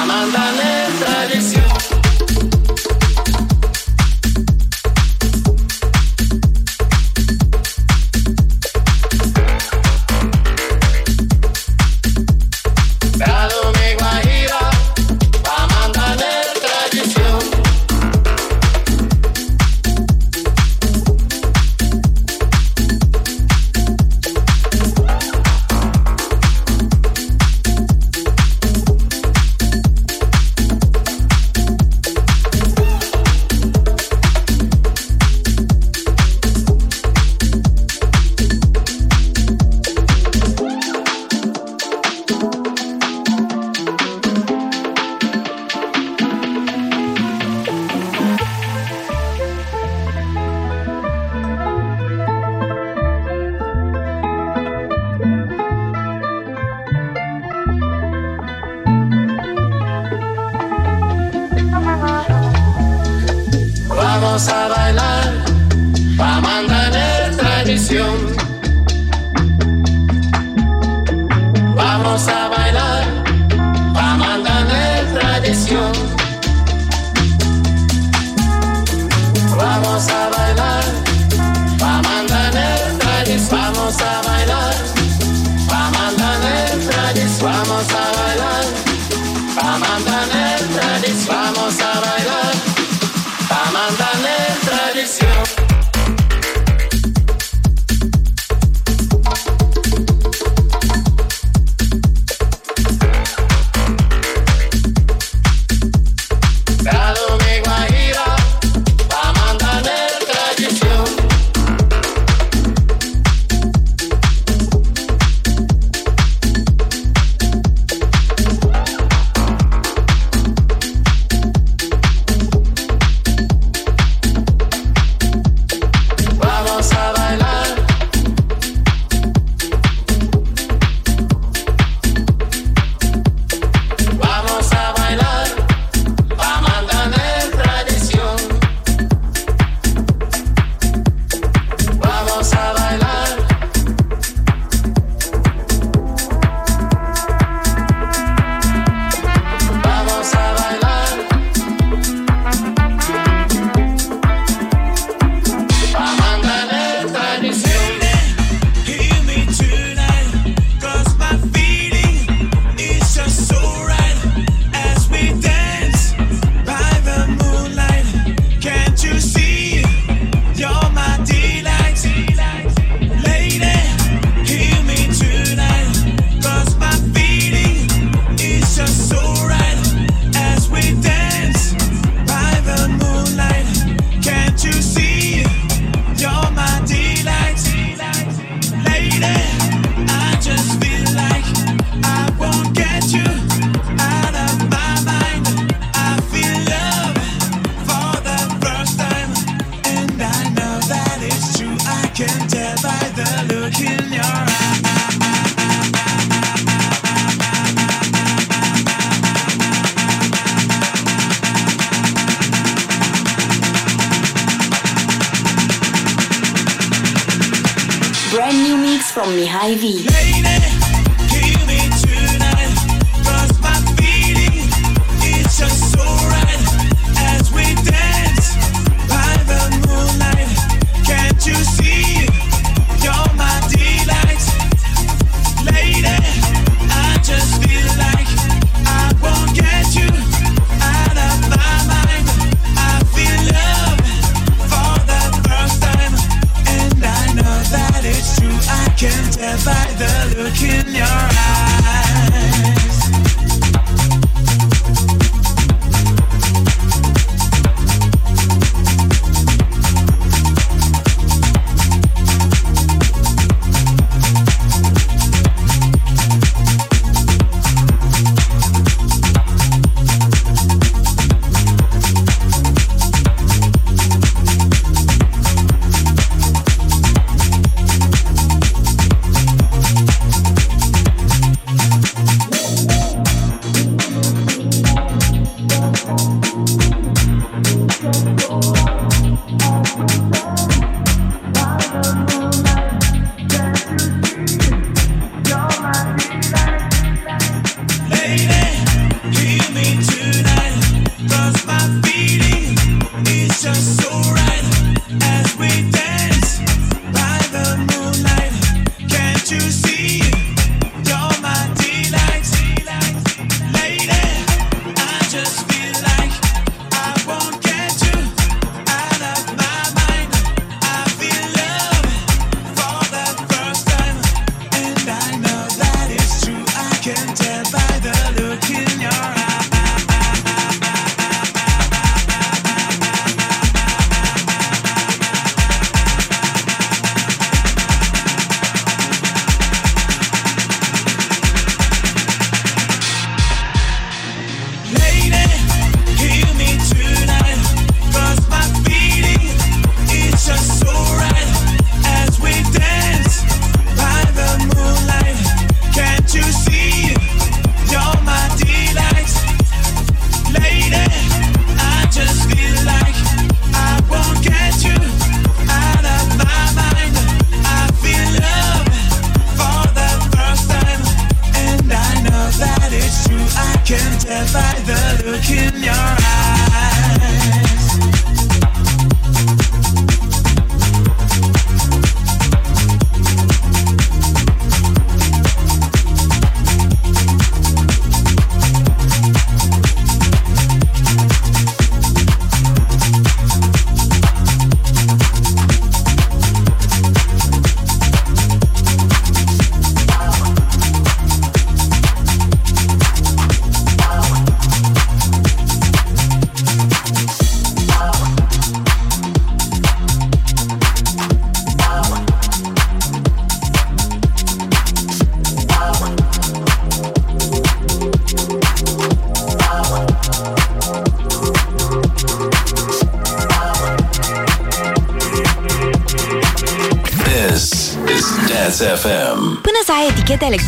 I'm alive.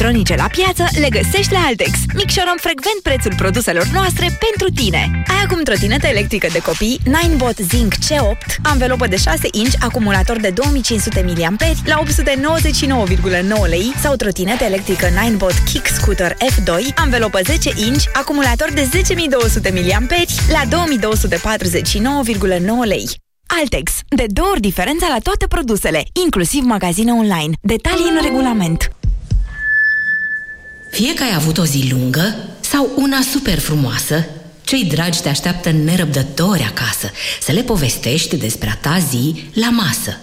Electronice la piață le găsești la Altex. Micșorăm frecvent prețul produselor noastre pentru tine. Ai acum trotinetă electrică de copii Ninebot Zinc C8, anvelopă de 6 inch, acumulator de 2500 mAh la 899,9 lei sau trotinetă electrică Ninebot Kick Scooter F2, anvelopă 10 inch, acumulator de 10.200 mAh la 2249,9 lei. Altex. De două ori diferența la toate produsele, inclusiv magazine online. Detalii în regulament. Fie că ai avut o zi lungă sau una super frumoasă, cei dragi te așteaptă nerăbdători acasă să le povestești despre a ta zi la masă.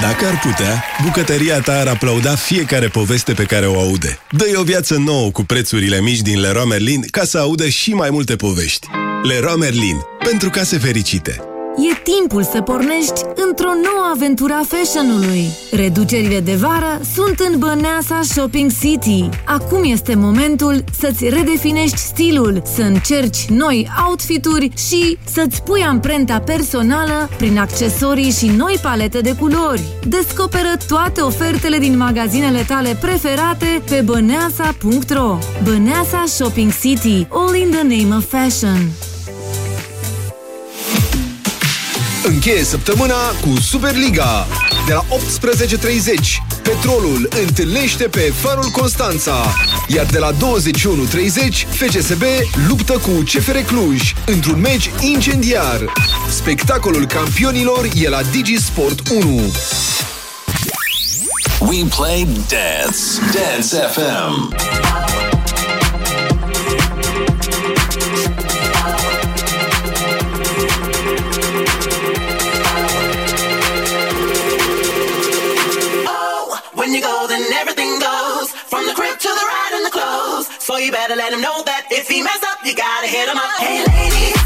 Dacă ar putea, bucătăria ta ar aplauda fiecare poveste pe care o aude. Dă-i o viață nouă cu prețurile mici din Leroy Merlin ca să audă și mai multe povești. Leroy Merlin. Pentru case fericite. E timpul să pornești într-o nouă aventură a fashionului. Reducerile de vară sunt în Băneasa Shopping City. Acum este momentul să-ți redefinești stilul, să încerci noi outfituri și să-ți pui amprenta personală prin accesorii și noi palete de culori. Descoperă toate ofertele din magazinele tale preferate pe băneasa.ro Băneasa Shopping City, all in the name of fashion. Încheie săptămâna cu Superliga. De la 18.30, Petrolul întâlnește pe Farul Constanța. Iar de la 21.30, FCSB luptă cu CFR Cluj într-un meci incendiar. Spectacolul campionilor e la DigiSport 1. We play dance. Dance FM. you better let him know that if he mess up, you gotta hit him up. Hey, lady.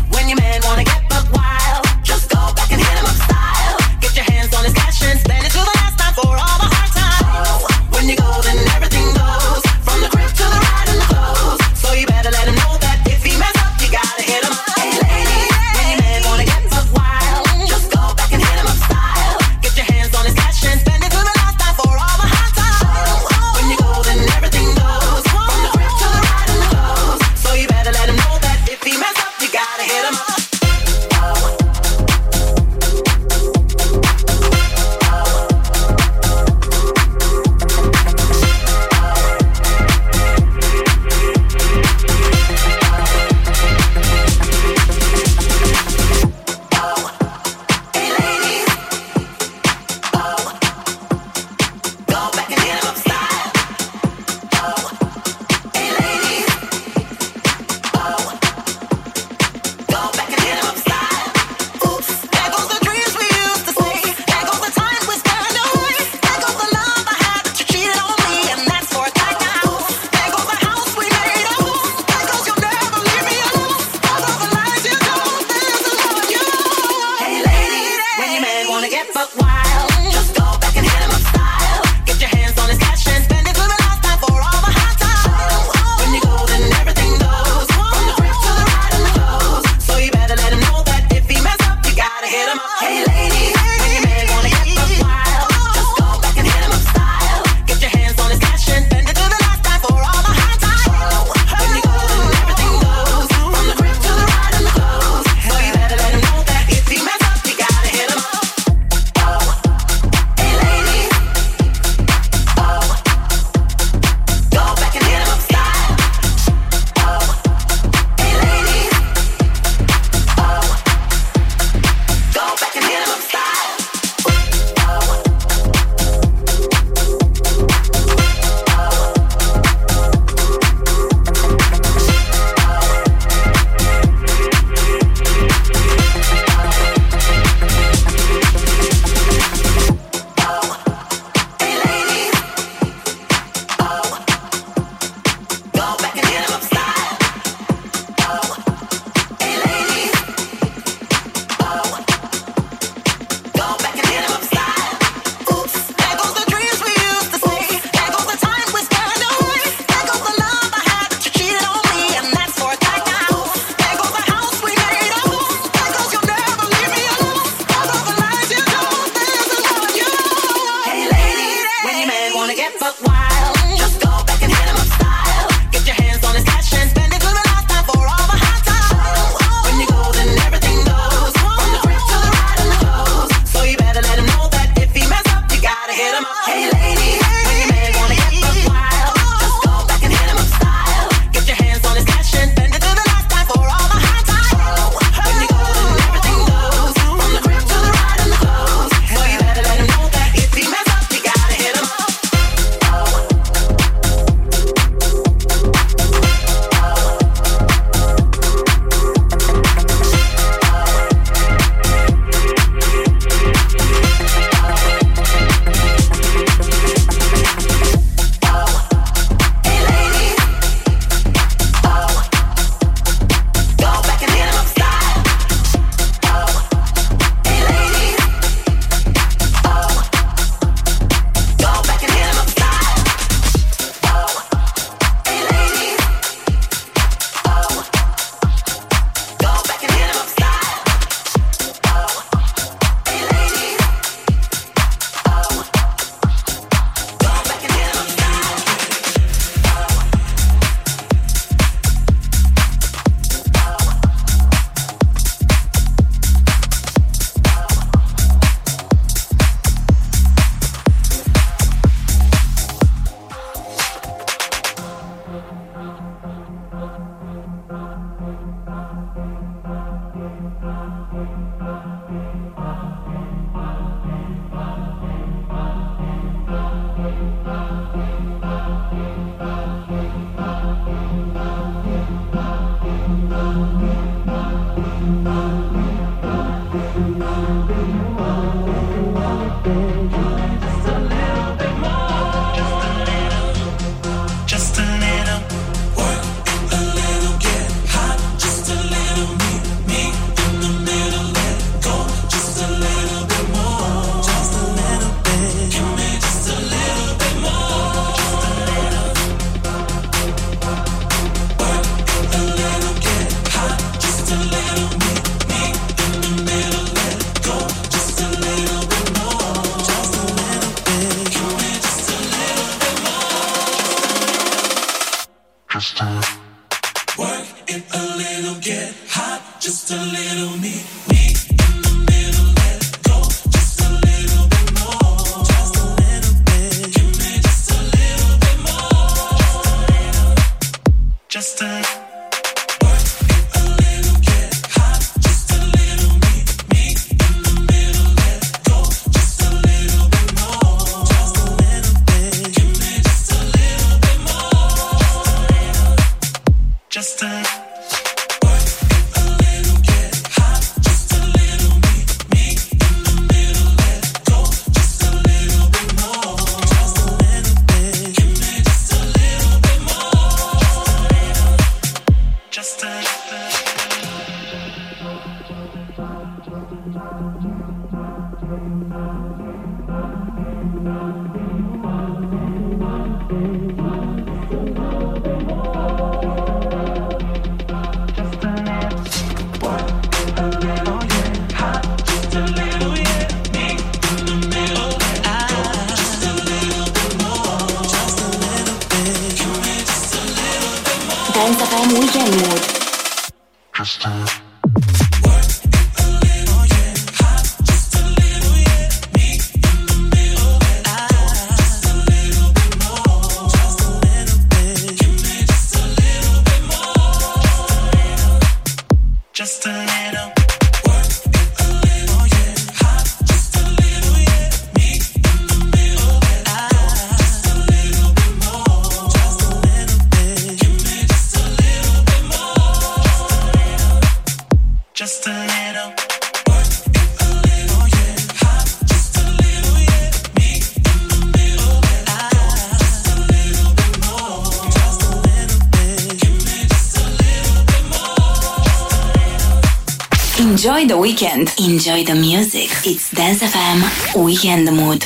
Weekend. Enjoy the music. It's Dance FM Weekend Mood.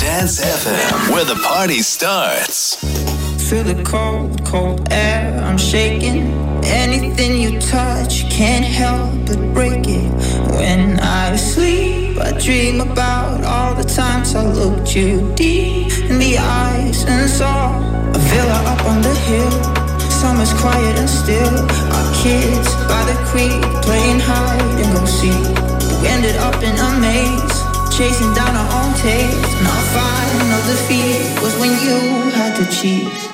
Dance FM, where the party starts. Feel the cold, cold air. I'm shaking. Anything you touch can't help but break it. When I sleep, I dream about all the times I looked you deep in the eyes and saw a villa up on the hill summer's quiet and still. Our kids by the creek playing hide and go seek. We ended up in a maze, chasing down our own taste. And our final defeat was when you had to cheat.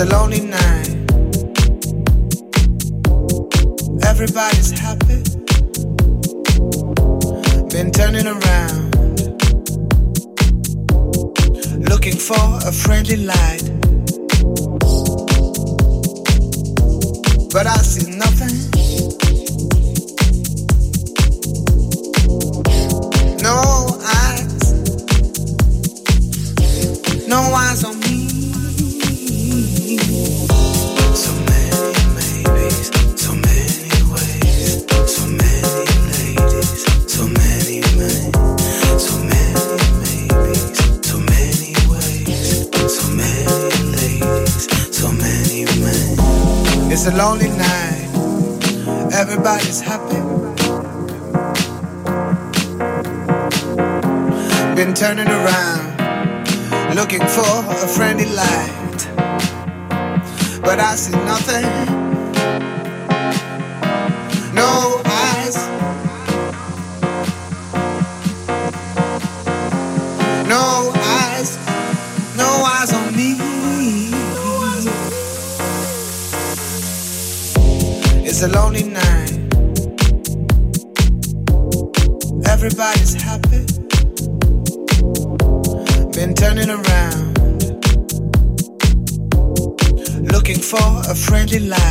a lonely night. Everybody's happy. Been turning around. Looking for a friendly light. But I see turning around, looking for a friendly light. But I see nothing, no eyes, no eyes, no eyes on me. It's a lonely night. July.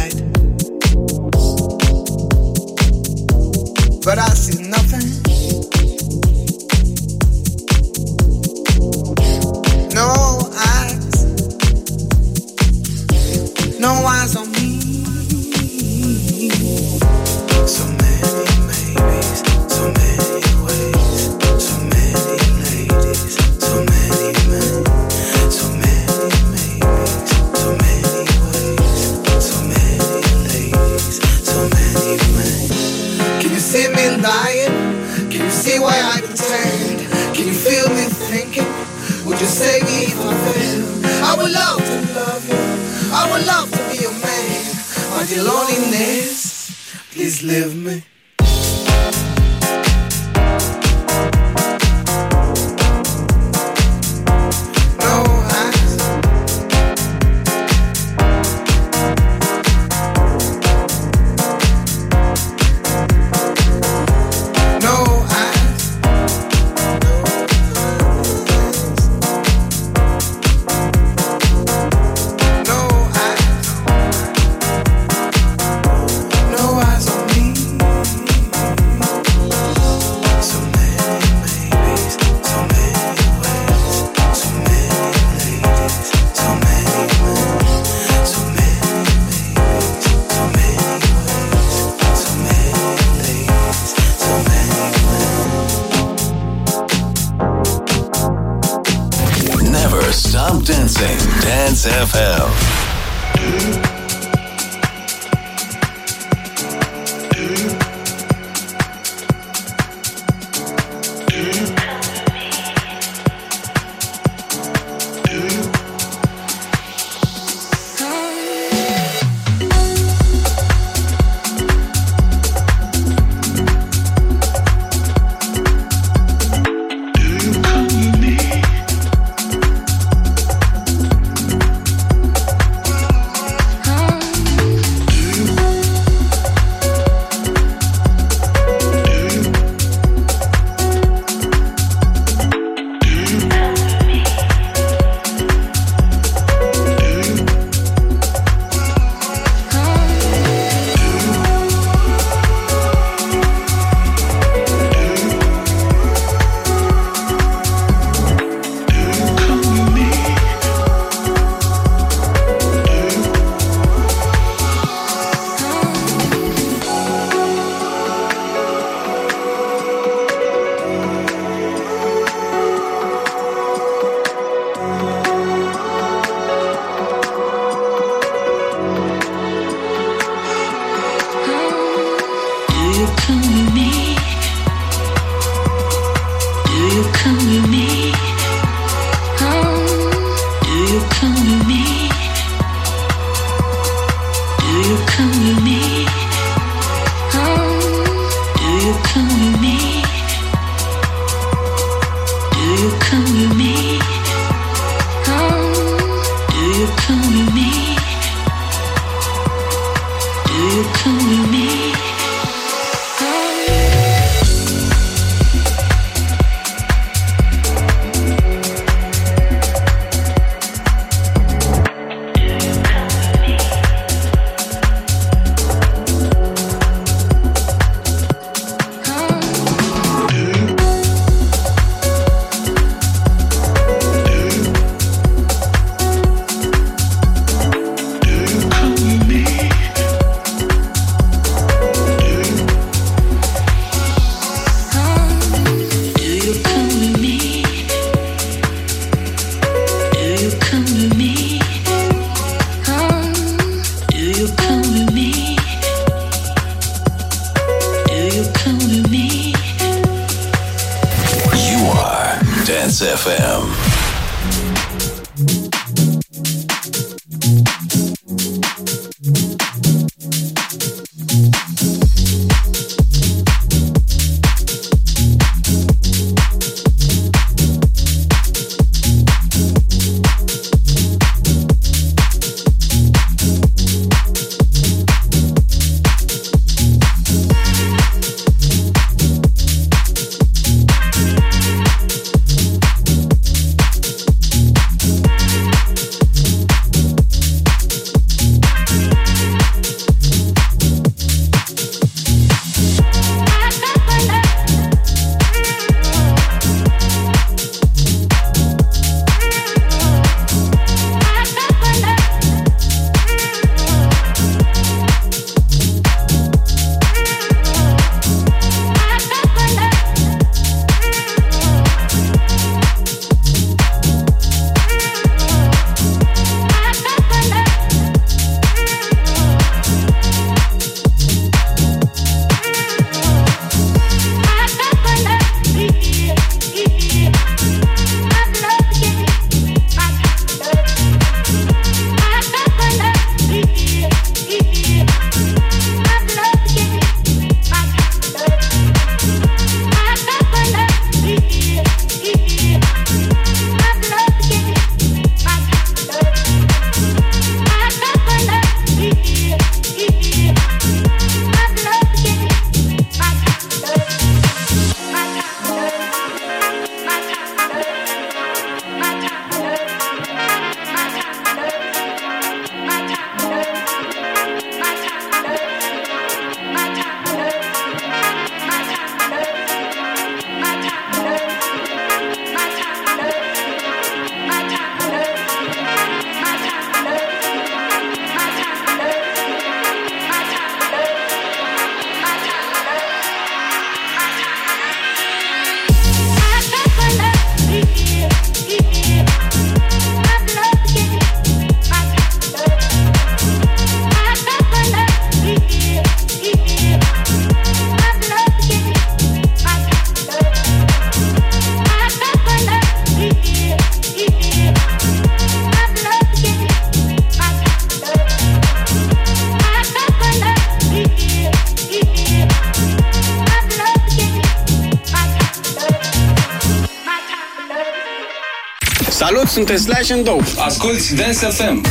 Sunteți Slash and Dope. Asculți Dance FM.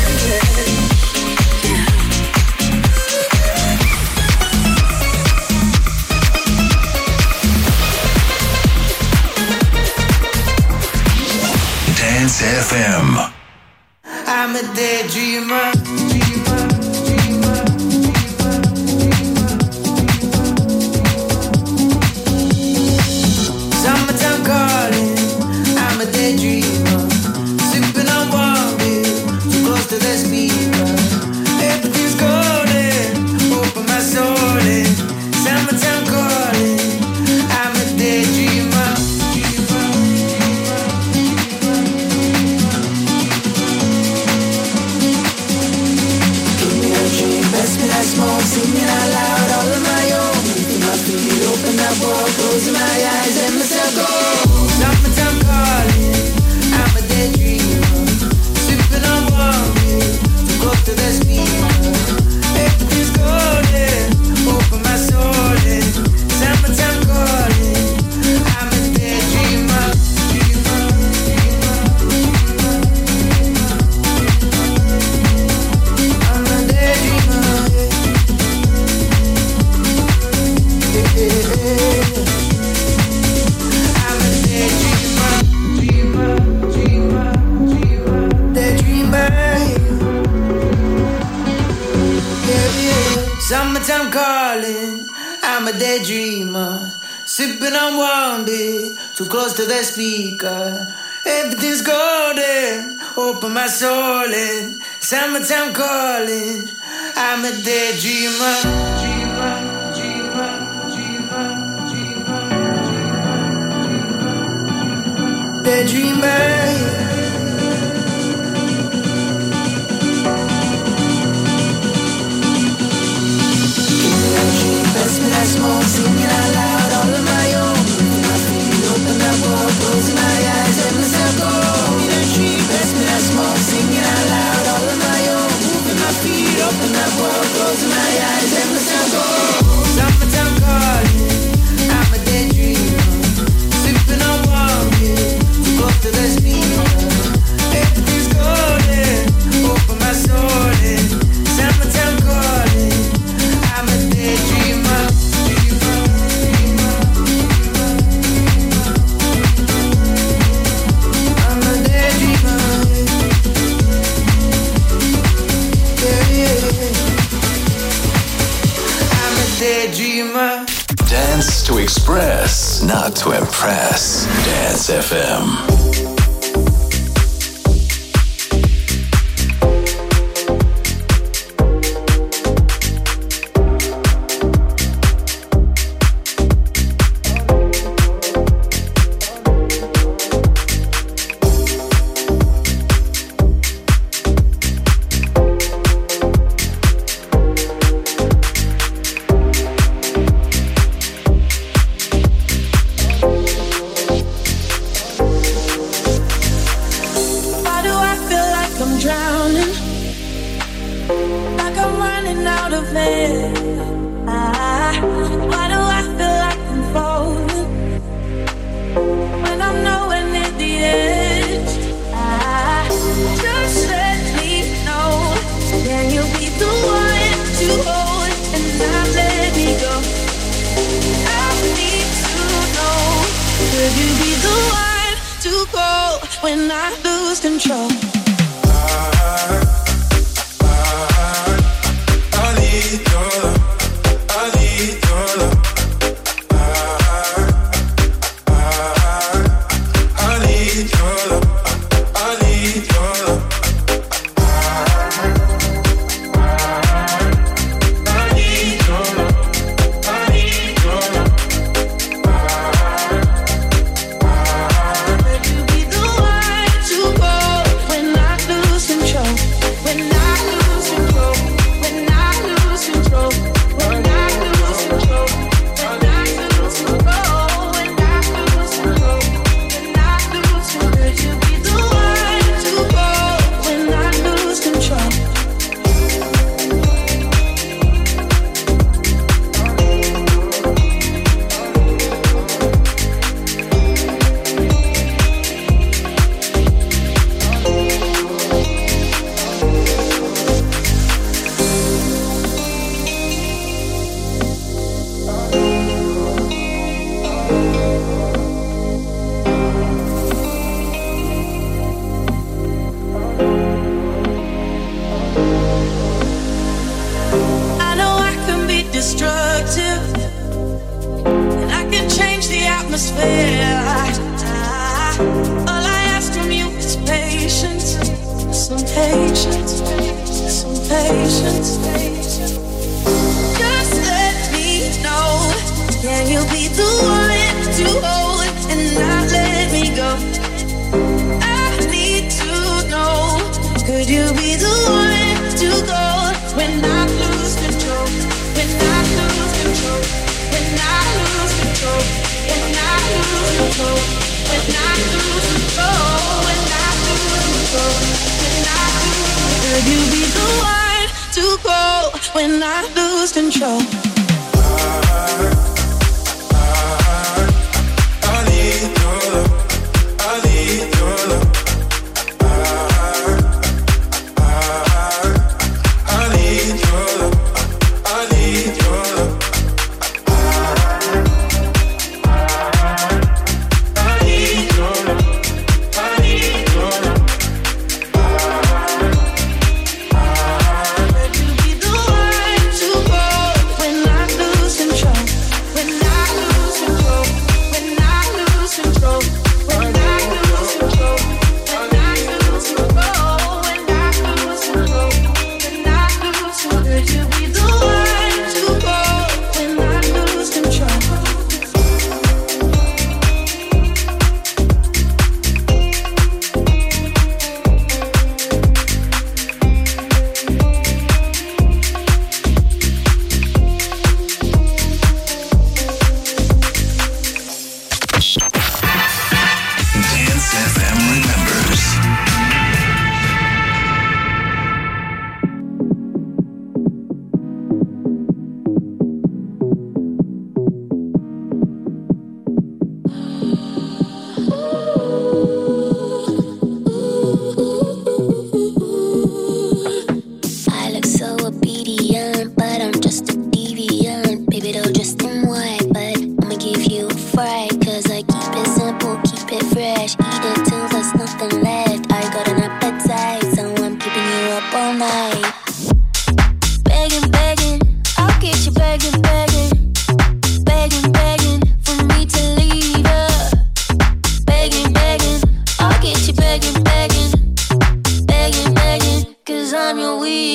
see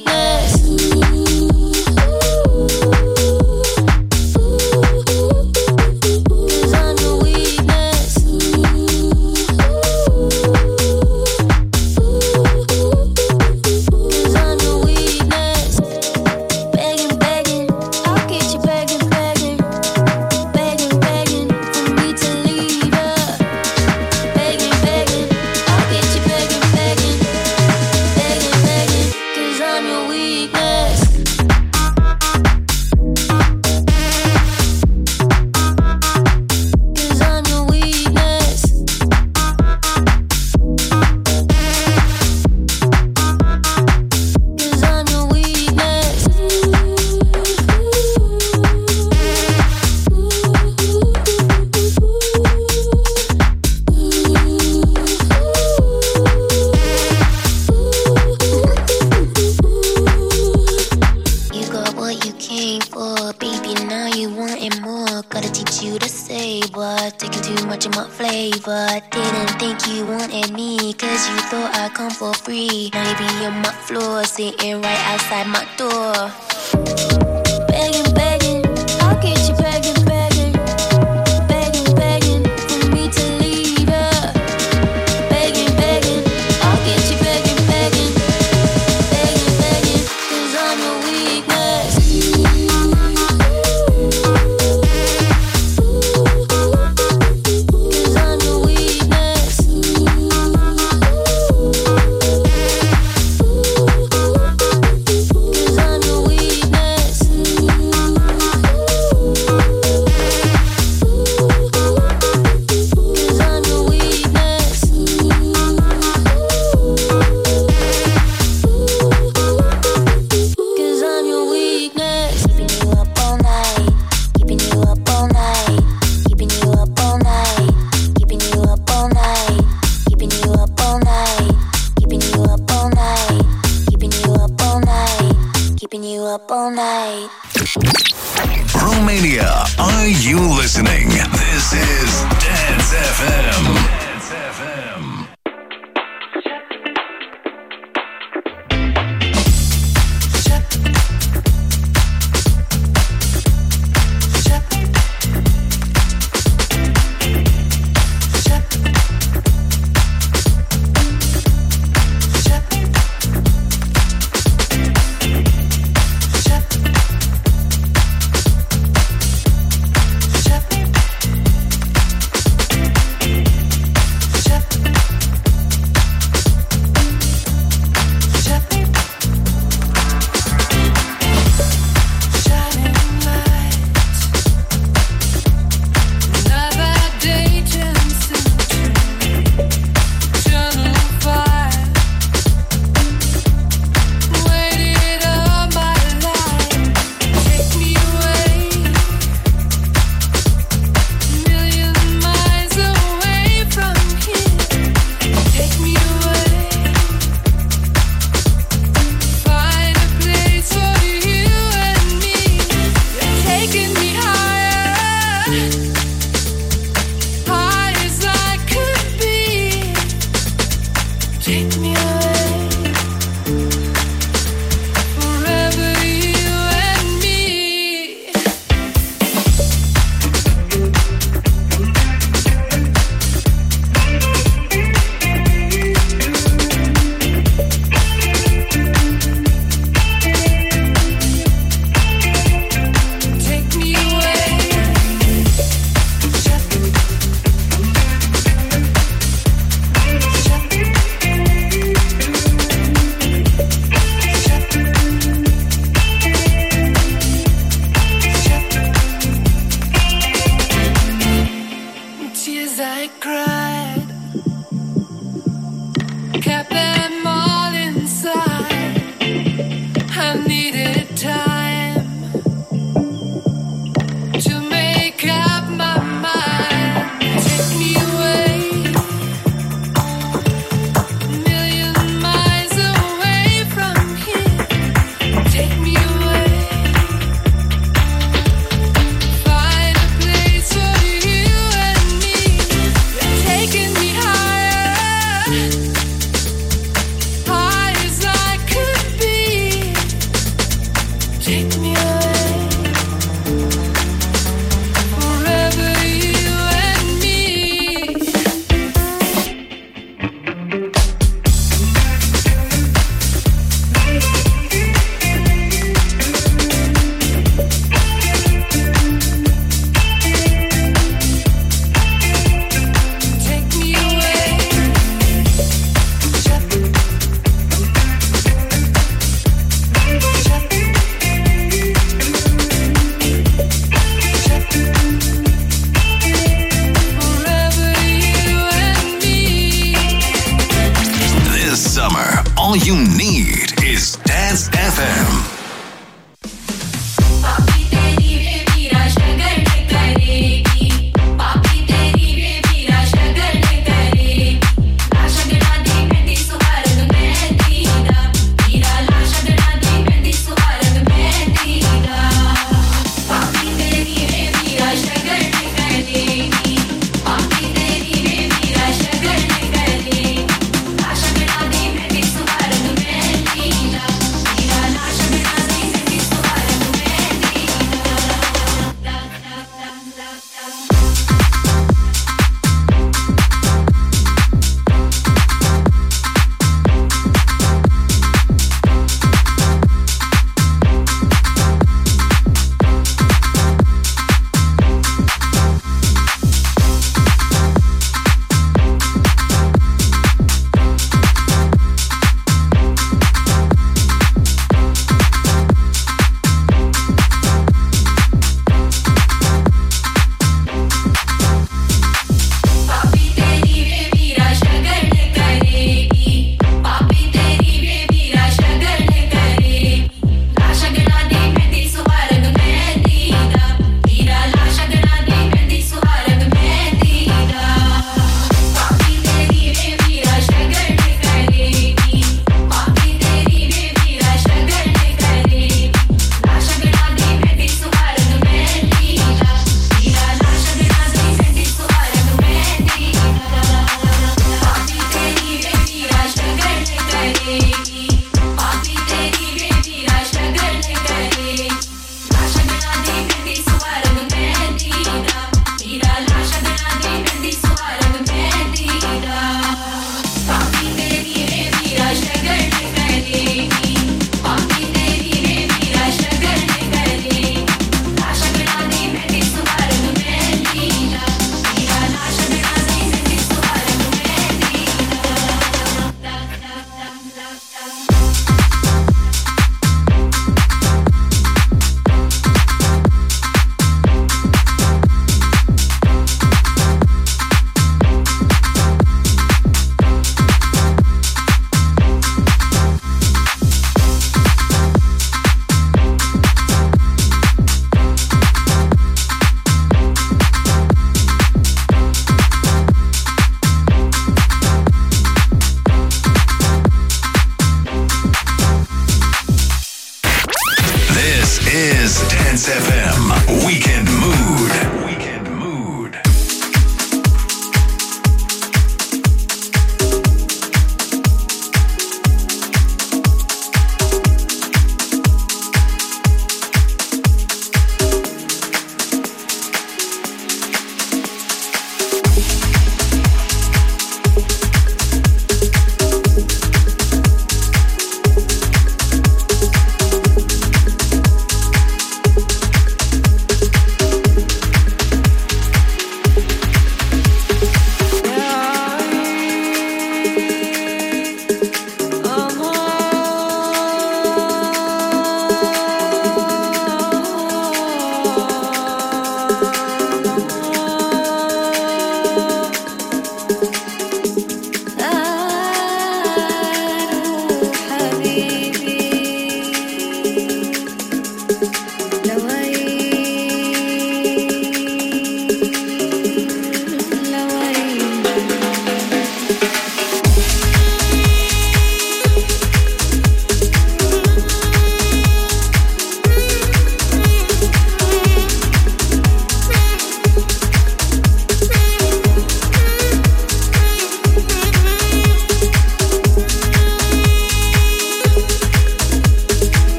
good.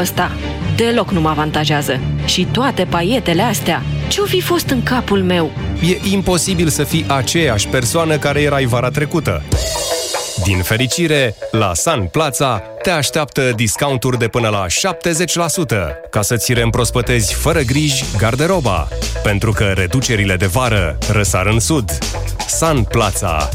ăsta deloc nu mă avantajează. Și toate paietele astea, ce-o fi fost în capul meu? E imposibil să fii aceeași persoană care erai vara trecută. Din fericire, la San Plaza te așteaptă discounturi de până la 70% ca să-ți reîmprospătezi fără griji garderoba, pentru că reducerile de vară răsar în sud. San Plaza